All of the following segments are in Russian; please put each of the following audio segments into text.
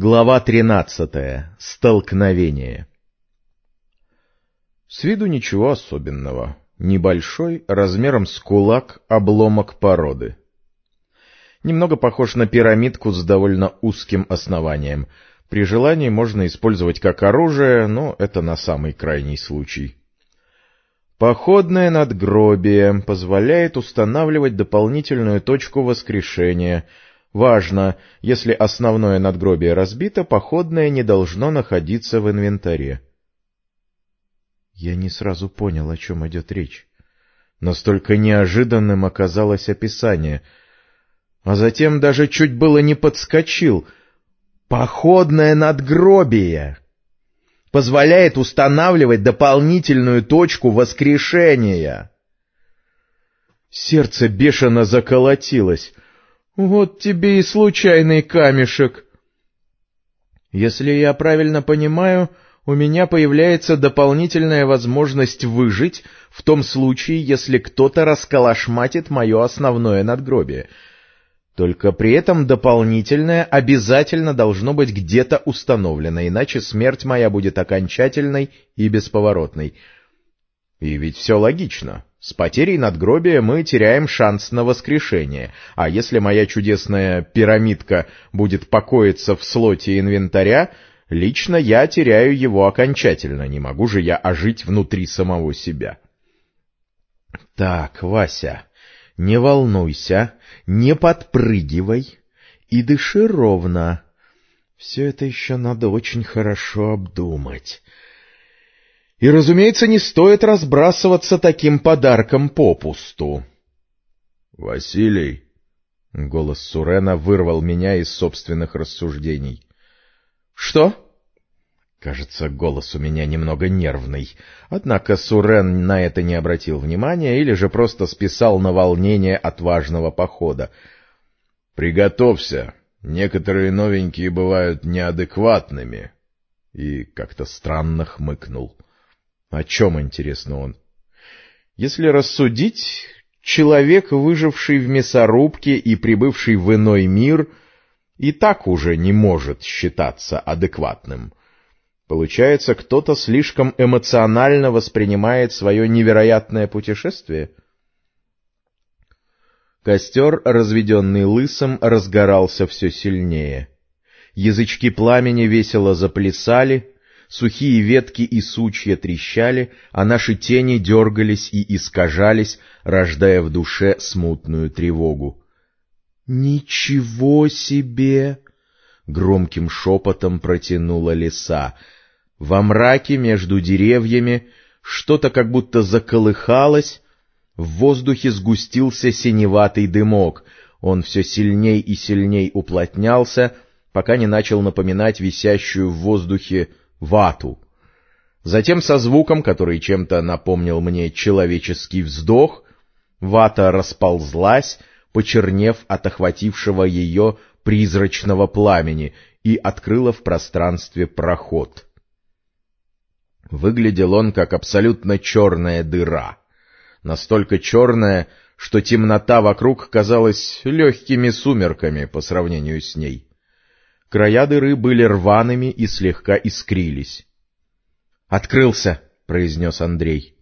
Глава тринадцатая. Столкновение. С виду ничего особенного. Небольшой, размером с кулак, обломок породы. Немного похож на пирамидку с довольно узким основанием. При желании можно использовать как оружие, но это на самый крайний случай. Походное надгробие позволяет устанавливать дополнительную точку воскрешения — Важно, если основное надгробие разбито, походное не должно находиться в инвентаре. Я не сразу понял, о чем идет речь. Настолько неожиданным оказалось описание. А затем даже чуть было не подскочил. Походное надгробие! Позволяет устанавливать дополнительную точку воскрешения. Сердце бешено заколотилось — вот тебе и случайный камешек. Если я правильно понимаю, у меня появляется дополнительная возможность выжить в том случае, если кто-то расколошматит мое основное надгробие. Только при этом дополнительное обязательно должно быть где-то установлено, иначе смерть моя будет окончательной и бесповоротной. И ведь все логично. С потерей надгробия мы теряем шанс на воскрешение, а если моя чудесная пирамидка будет покоиться в слоте инвентаря, лично я теряю его окончательно, не могу же я ожить внутри самого себя. Так, Вася, не волнуйся, не подпрыгивай и дыши ровно. Все это еще надо очень хорошо обдумать. И, разумеется, не стоит разбрасываться таким подарком попусту. — Василий! — голос Сурена вырвал меня из собственных рассуждений. — Что? Кажется, голос у меня немного нервный. Однако Сурен на это не обратил внимания или же просто списал на волнение от важного похода. — Приготовься. Некоторые новенькие бывают неадекватными. И как-то странно хмыкнул. — о чем, интересно, он? Если рассудить, человек, выживший в мясорубке и прибывший в иной мир, и так уже не может считаться адекватным. Получается, кто-то слишком эмоционально воспринимает свое невероятное путешествие? Костер, разведенный лысом, разгорался все сильнее. Язычки пламени весело заплясали, Сухие ветки и сучья трещали, а наши тени дергались и искажались, рождая в душе смутную тревогу. «Ничего себе!» — громким шепотом протянула лиса. Во мраке между деревьями что-то как будто заколыхалось, в воздухе сгустился синеватый дымок, он все сильней и сильней уплотнялся, пока не начал напоминать висящую в воздухе вату. Затем со звуком, который чем-то напомнил мне человеческий вздох, вата расползлась, почернев от охватившего ее призрачного пламени, и открыла в пространстве проход. Выглядел он как абсолютно черная дыра. Настолько черная, что темнота вокруг казалась легкими сумерками по сравнению с ней. Края дыры были рваными и слегка искрились. «Открылся!» — произнес Андрей.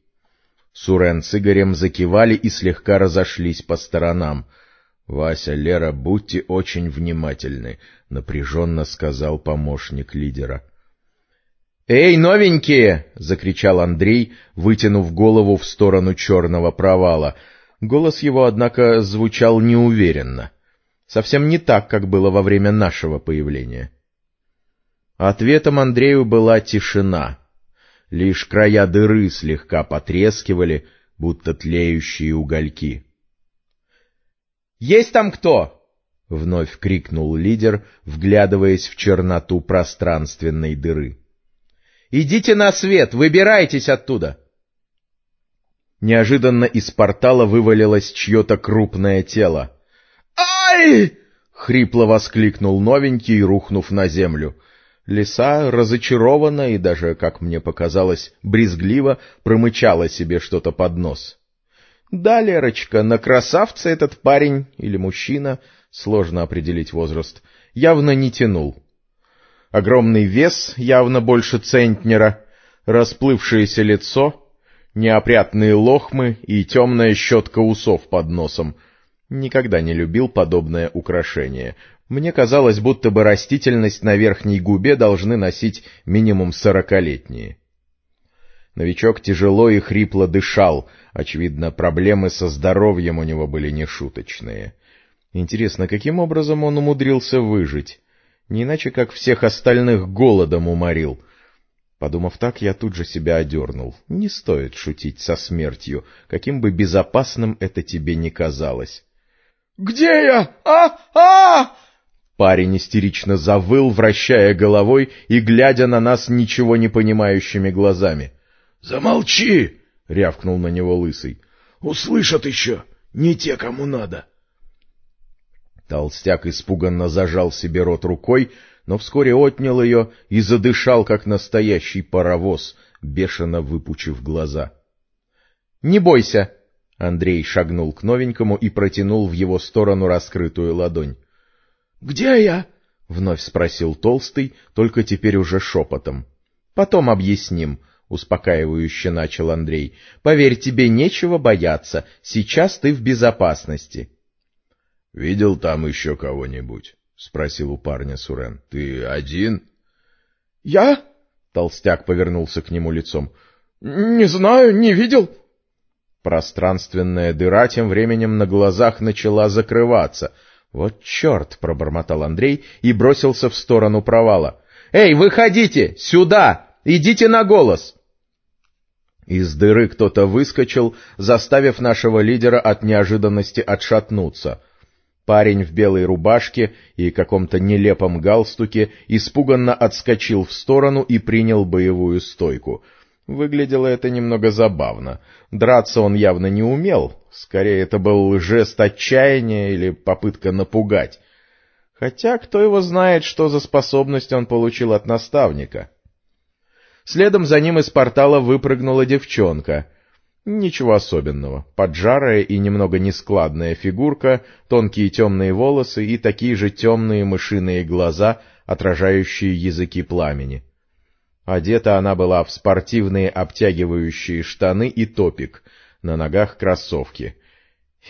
Сурен с Игорем закивали и слегка разошлись по сторонам. — Вася, Лера, будьте очень внимательны, — напряженно сказал помощник лидера. — Эй, новенькие! — закричал Андрей, вытянув голову в сторону черного провала. Голос его, однако, звучал неуверенно. Совсем не так, как было во время нашего появления. Ответом Андрею была тишина. Лишь края дыры слегка потрескивали, будто тлеющие угольки. — Есть там кто? — вновь крикнул лидер, вглядываясь в черноту пространственной дыры. — Идите на свет, выбирайтесь оттуда! Неожиданно из портала вывалилось чье-то крупное тело — «Ай!» — хрипло воскликнул новенький, рухнув на землю. Лиса, разочарованно и даже, как мне показалось, брезгливо промычала себе что-то под нос. Да, Лерочка, на красавца этот парень или мужчина, сложно определить возраст, явно не тянул. Огромный вес, явно больше центнера, расплывшееся лицо, неопрятные лохмы и темная щетка усов под носом. Никогда не любил подобное украшение. Мне казалось, будто бы растительность на верхней губе должны носить минимум сорокалетние. Новичок тяжело и хрипло дышал, очевидно, проблемы со здоровьем у него были нешуточные. Интересно, каким образом он умудрился выжить? Не иначе, как всех остальных голодом уморил. Подумав так, я тут же себя одернул. Не стоит шутить со смертью, каким бы безопасным это тебе ни казалось. — Где я? А? А? Парень истерично завыл, вращая головой и глядя на нас ничего не понимающими глазами. Замолчи! — рявкнул на него лысый. — Услышат еще! Не те, кому надо! Толстяк испуганно зажал себе рот рукой, но вскоре отнял ее и задышал, как настоящий паровоз, бешено выпучив глаза. — Не бойся! — Андрей шагнул к новенькому и протянул в его сторону раскрытую ладонь. — Где я? — вновь спросил Толстый, только теперь уже шепотом. — Потом объясним, — успокаивающе начал Андрей. — Поверь, тебе нечего бояться, сейчас ты в безопасности. — Видел там еще кого-нибудь? — спросил у парня Сурен. — Ты один? — Я? — толстяк повернулся к нему лицом. — Не знаю, не видел. Пространственная дыра тем временем на глазах начала закрываться. — Вот черт! — пробормотал Андрей и бросился в сторону провала. — Эй, выходите! Сюда! Идите на голос! Из дыры кто-то выскочил, заставив нашего лидера от неожиданности отшатнуться. Парень в белой рубашке и каком-то нелепом галстуке испуганно отскочил в сторону и принял боевую стойку. Выглядело это немного забавно. Драться он явно не умел, скорее это был жест отчаяния или попытка напугать. Хотя кто его знает, что за способность он получил от наставника. Следом за ним из портала выпрыгнула девчонка. Ничего особенного. Поджарая и немного нескладная фигурка, тонкие темные волосы и такие же темные мышиные глаза, отражающие языки пламени. Одета она была в спортивные обтягивающие штаны и топик, на ногах кроссовки.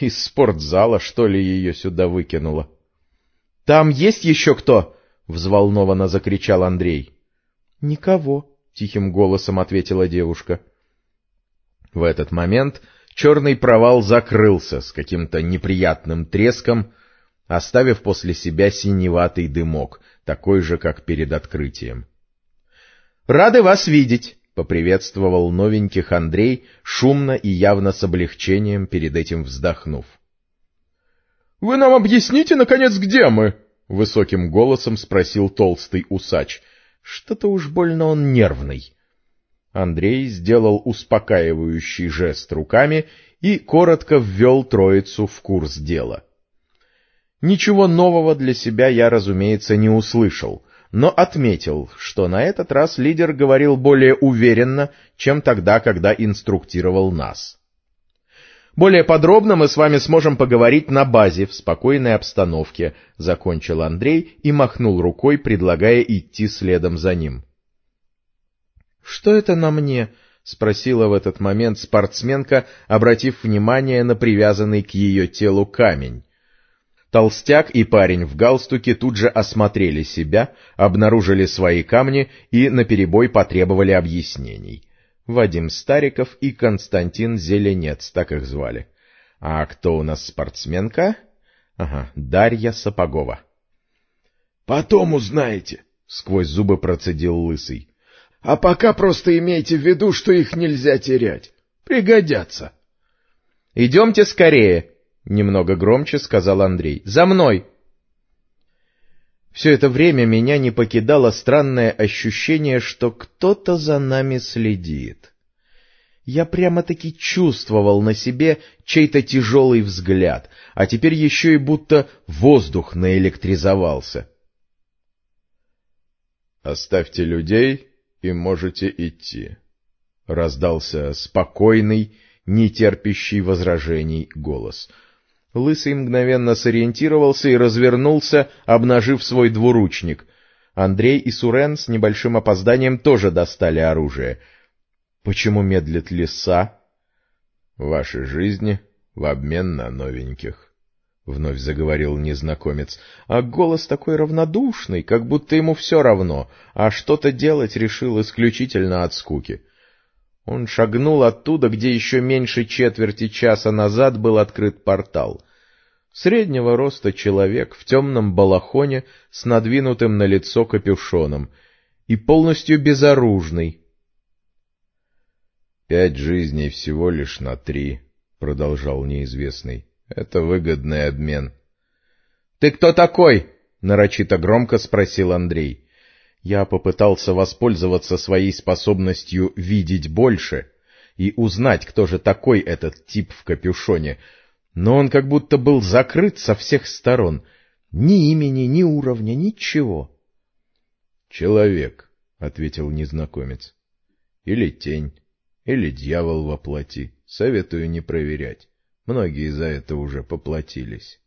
Из спортзала, что ли, ее сюда выкинуло? — Там есть еще кто? — взволнованно закричал Андрей. — Никого, — тихим голосом ответила девушка. В этот момент черный провал закрылся с каким-то неприятным треском, оставив после себя синеватый дымок, такой же, как перед открытием. — Рады вас видеть! — поприветствовал новеньких Андрей, шумно и явно с облегчением перед этим вздохнув. — Вы нам объясните, наконец, где мы? — высоким голосом спросил толстый усач — что-то уж больно он нервный. Андрей сделал успокаивающий жест руками и коротко ввел троицу в курс дела. Ничего нового для себя я, разумеется, не услышал, но отметил, что на этот раз лидер говорил более уверенно, чем тогда, когда инструктировал нас. Более подробно мы с вами сможем поговорить на базе, в спокойной обстановке, — закончил Андрей и махнул рукой, предлагая идти следом за ним. — Что это на мне? — спросила в этот момент спортсменка, обратив внимание на привязанный к ее телу камень. Толстяк и парень в галстуке тут же осмотрели себя, обнаружили свои камни и наперебой потребовали объяснений. Вадим Стариков и Константин Зеленец, так их звали. А кто у нас спортсменка? Ага, Дарья Сапогова. — Потом узнаете, — сквозь зубы процедил Лысый. — А пока просто имейте в виду, что их нельзя терять. Пригодятся. — Идемте скорее, — немного громче сказал Андрей. — За мной! — все это время меня не покидало странное ощущение, что кто-то за нами следит. Я прямо-таки чувствовал на себе чей-то тяжелый взгляд, а теперь еще и будто воздух наэлектризовался. «Оставьте людей и можете идти», — раздался спокойный, нетерпящий возражений голос — Лысый мгновенно сориентировался и развернулся, обнажив свой двуручник. Андрей и Сурен с небольшим опозданием тоже достали оружие. Почему медлит лиса? — Ваши жизни в обмен на новеньких, — вновь заговорил незнакомец, а голос такой равнодушный, как будто ему все равно, а что-то делать решил исключительно от скуки. Он шагнул оттуда, где еще меньше четверти часа назад был открыт портал. Среднего роста человек в темном балахоне с надвинутым на лицо капюшоном и полностью безоружный. — Пять жизней всего лишь на три, — продолжал неизвестный. — Это выгодный обмен. — Ты кто такой? — нарочито громко спросил Андрей. Я попытался воспользоваться своей способностью видеть больше и узнать, кто же такой этот тип в капюшоне — но он как будто был закрыт со всех сторон. Ни имени, ни уровня, ничего. — Человек, — ответил незнакомец. — Или тень, или дьявол во плоти. Советую не проверять. Многие за это уже поплатились.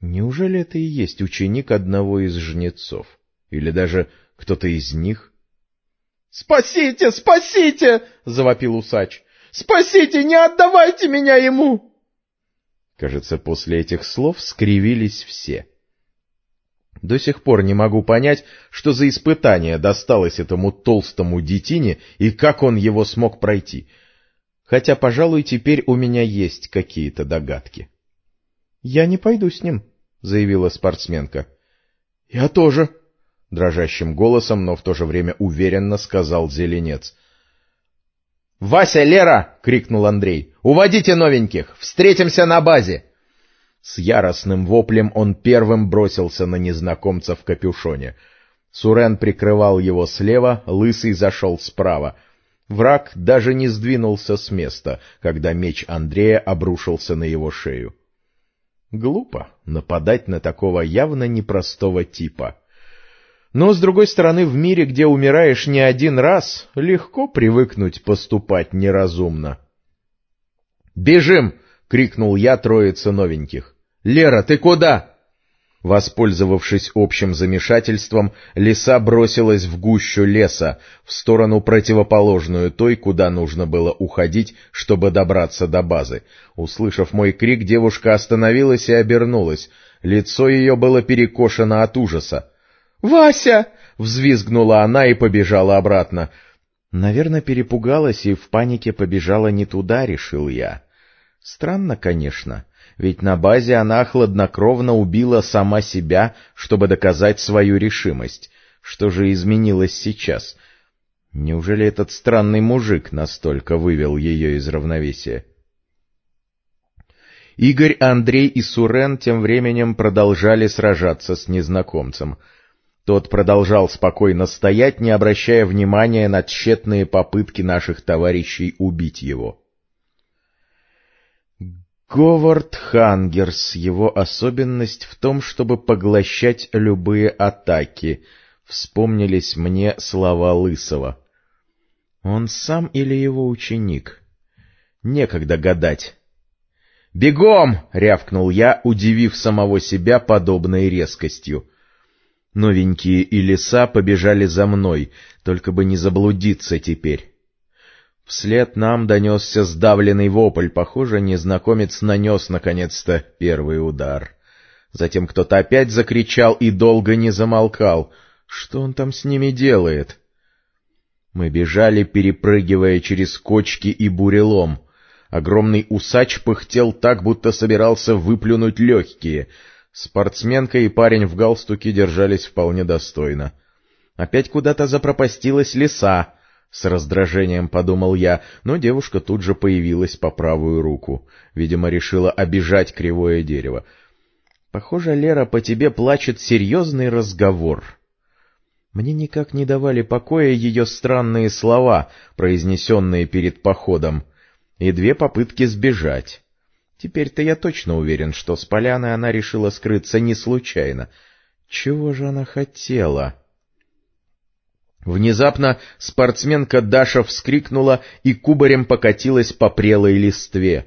Неужели это и есть ученик одного из жнецов? Или даже кто-то из них? — Спасите, спасите! — завопил усач. — Спасите, не отдавайте меня ему! Кажется, после этих слов скривились все. До сих пор не могу понять, что за испытание досталось этому толстому детине и как он его смог пройти. Хотя, пожалуй, теперь у меня есть какие-то догадки. — Я не пойду с ним, — заявила спортсменка. — Я тоже, — дрожащим голосом, но в то же время уверенно сказал Зеленец. — Вася, Лера! — крикнул Андрей. — Уводите новеньких! Встретимся на базе! С яростным воплем он первым бросился на незнакомца в капюшоне. Сурен прикрывал его слева, Лысый зашел справа. Враг даже не сдвинулся с места, когда меч Андрея обрушился на его шею. Глупо нападать на такого явно непростого типа. Но, с другой стороны, в мире, где умираешь не один раз, легко привыкнуть поступать неразумно. «Бежим!» — крикнул я троице новеньких. «Лера, ты куда?» Воспользовавшись общим замешательством, лиса бросилась в гущу леса, в сторону противоположную той, куда нужно было уходить, чтобы добраться до базы. Услышав мой крик, девушка остановилась и обернулась. Лицо ее было перекошено от ужаса. «Вася!» — взвизгнула она и побежала обратно. Наверное, перепугалась и в панике побежала не туда, решил я. Странно, конечно, ведь на базе она хладнокровно убила сама себя, чтобы доказать свою решимость. Что же изменилось сейчас? Неужели этот странный мужик настолько вывел ее из равновесия? Игорь, Андрей и Сурен тем временем продолжали сражаться с незнакомцем — тот продолжал спокойно стоять, не обращая внимания на тщетные попытки наших товарищей убить его. Говард Хангерс, его особенность в том, чтобы поглощать любые атаки, вспомнились мне слова Лысого. Он сам или его ученик? Некогда гадать. «Бегом!» — рявкнул я, удивив самого себя подобной резкостью. Новенькие и леса побежали за мной, только бы не заблудиться теперь. Вслед нам донесся сдавленный вопль, похоже, незнакомец нанес, наконец-то, первый удар. Затем кто-то опять закричал и долго не замолкал. Что он там с ними делает? Мы бежали, перепрыгивая через кочки и бурелом. Огромный усач пыхтел так, будто собирался выплюнуть легкие — Спортсменка и парень в галстуке держались вполне достойно. Опять куда-то запропастилась лиса, с раздражением подумал я, но девушка тут же появилась по правую руку. Видимо, решила обижать кривое дерево. Похоже, Лера, по тебе плачет серьезный разговор. Мне никак не давали покоя ее странные слова, произнесенные перед походом, и две попытки сбежать. Теперь-то я точно уверен, что с поляны она решила скрыться не случайно. Чего же она хотела? Внезапно спортсменка Даша вскрикнула и кубарем покатилась по прелой листве.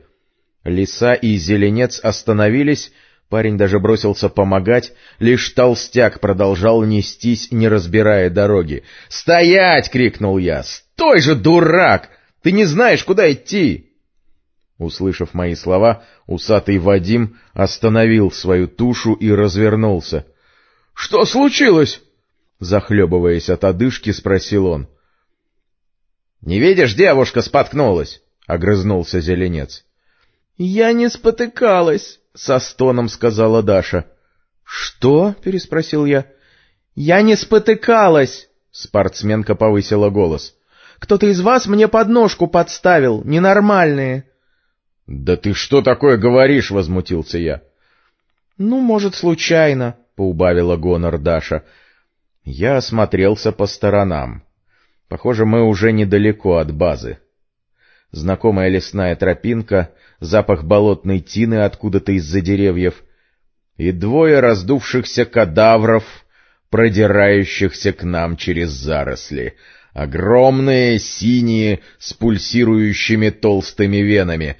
Лиса и зеленец остановились, Парень даже бросился помогать, лишь толстяк продолжал нестись, не разбирая дороги. «Стоять!» — крикнул я. «Стой же, дурак! Ты не знаешь, куда идти!» Услышав мои слова, усатый Вадим остановил свою тушу и развернулся. — Что случилось? — захлебываясь от одышки, спросил он. — Не видишь, девушка споткнулась! — огрызнулся зеленец. — Я не спотыкалась! — со стоном сказала Даша. — Что? — переспросил я. — Я не спотыкалась! — спортсменка повысила голос. — Кто-то из вас мне подножку подставил, ненормальные. — Да ты что такое говоришь? — возмутился я. — Ну, может, случайно, — поубавила гонор Даша. Я осмотрелся по сторонам. Похоже, мы уже недалеко от базы. Знакомая лесная тропинка, запах болотной тины откуда-то из-за деревьев и двое раздувшихся кадавров, продирающихся к нам через заросли. Огромные, синие, с пульсирующими толстыми венами.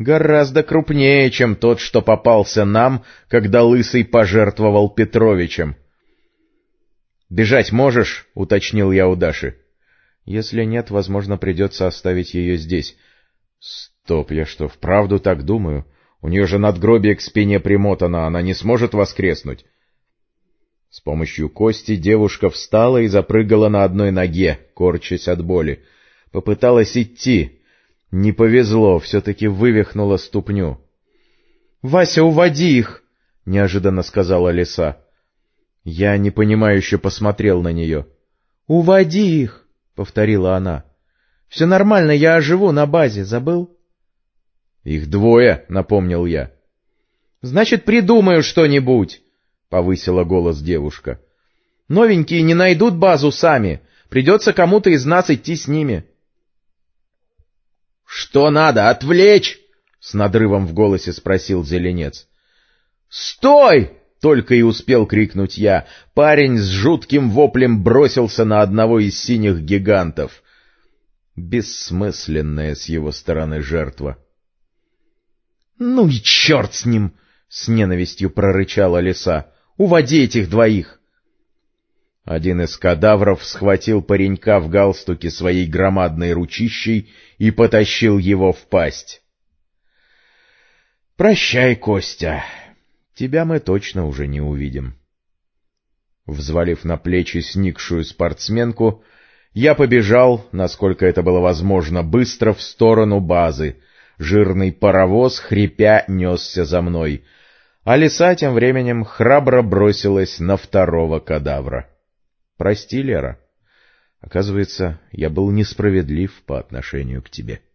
Гораздо крупнее, чем тот, что попался нам, когда Лысый пожертвовал Петровичем. «Бежать можешь?» — уточнил я у Даши. «Если нет, возможно, придется оставить ее здесь». «Стоп, я что, вправду так думаю? У нее же надгробие к спине примотано, она не сможет воскреснуть». С помощью кости девушка встала и запрыгала на одной ноге, корчась от боли. Попыталась идти. Не повезло, все-таки вывихнула ступню. — Вася, уводи их! — неожиданно сказала лиса. Я непонимающе посмотрел на нее. — Уводи их! — повторила она. — Все нормально, я оживу на базе, забыл? — Их двое, — напомнил я. — Значит, придумаю что-нибудь, — повысила голос девушка. — Новенькие не найдут базу сами, придется кому-то из нас идти с ними. — Что надо, отвлечь? — с надрывом в голосе спросил Зеленец. — Стой! Только и успел крикнуть я. Парень с жутким воплем бросился на одного из синих гигантов. Бессмысленная с его стороны жертва. — Ну и черт с ним! — с ненавистью прорычала лиса. — Уводи этих двоих! Один из кадавров схватил паренька в галстуке своей громадной ручищей и потащил его в пасть. — Прощай, Костя! тебя мы точно уже не увидим. Взвалив на плечи сникшую спортсменку, я побежал, насколько это было возможно, быстро в сторону базы. Жирный паровоз, хрипя, несся за мной, а лиса тем временем храбро бросилась на второго кадавра. Прости, Лера. Оказывается, я был несправедлив по отношению к тебе. —